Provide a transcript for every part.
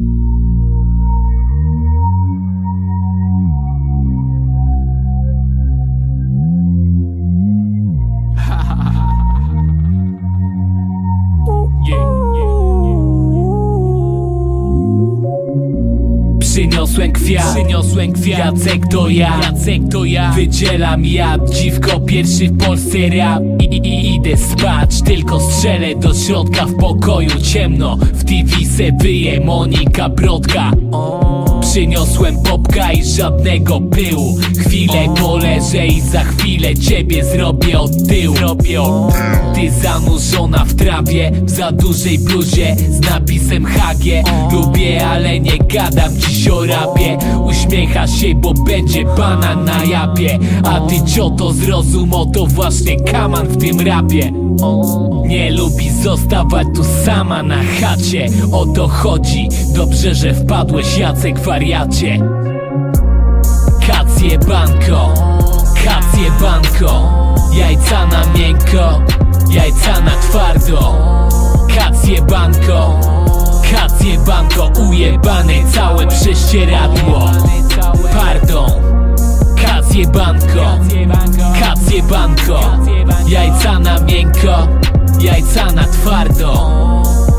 thank you Przyniosłem kwiat, przyniosłem kwiat. Jacek to ja, Jacek to ja. Wydzielam ja, dziwko pierwszy w Polsce rap. I, i, i idę spać, tylko strzelę do środka w pokoju ciemno. W TV se wyje Monika Brodka Przyniosłem popka i żadnego pyłu. Chwilę poleżę i za chwilę ciebie zrobię od tyłu. Ty zanurzona w trawie W za dużej bluzie z napisem Hagie Lubię, ale nie gadam dziś o rapie Uśmiecha się, bo będzie pana na japie. A ty cioto zrozum, to właśnie kaman w tym rapie. Nie lubi zostawać tu sama na chacie. O to chodzi, dobrze, że wpadłeś Jacek wariacie. Kacje banko, kacje banko. Jajca na miękko, jajca na twardo. Kacje banko, kacje banko Ujebane całe prześcieradło Pardon, kacje banko Kacje banko, jajca na miękko. Jajca na twardo.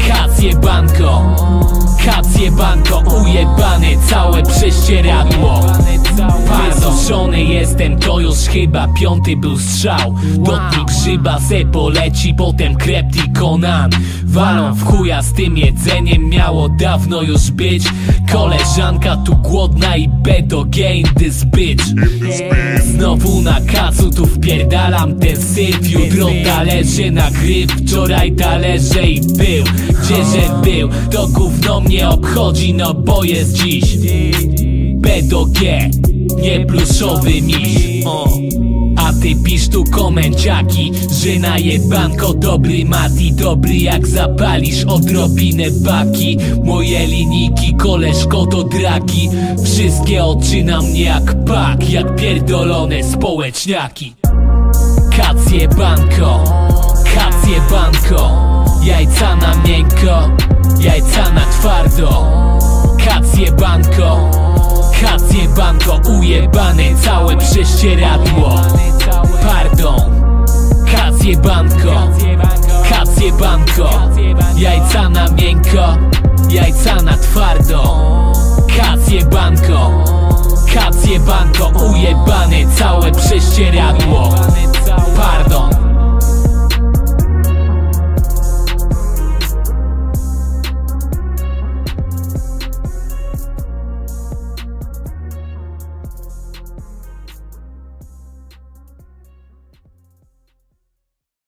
Kacje banko Kacje banko Ujebane całe prześcieradło Parzony jestem to już chyba piąty był strzał. Dotknij grzyba se poleci potem krept i konan. Walą w chuja z tym jedzeniem miało dawno już być. Koleżanka tu głodna i bedo gain this bitch. Znowu na kacu tu wpierdalam ten syf. Jutro talerze na gryf, wczoraj talerze i był. Gdzieże był, to gówno mnie obchodzi no bo jest dziś. Bedo G, nie pluszowy miś. O. A ty pisz tu komenciaki Że na jebanko dobry mati Dobry jak zapalisz odrobinę baki. Moje linijki koleżko to draki. Wszystkie oczy na mnie jak pak Jak pierdolone społeczniaki. Kacje banko Kacje banko Jajca na miękko Jajca na twardo. Kacje banko Kacje banko Ujebane całe prześcieradło. Pardon. Kacje banko Kacje banko Jajca na miękko. Jajca na twardo. Kacje banko Kacje banko Ujebane całe prześcieradło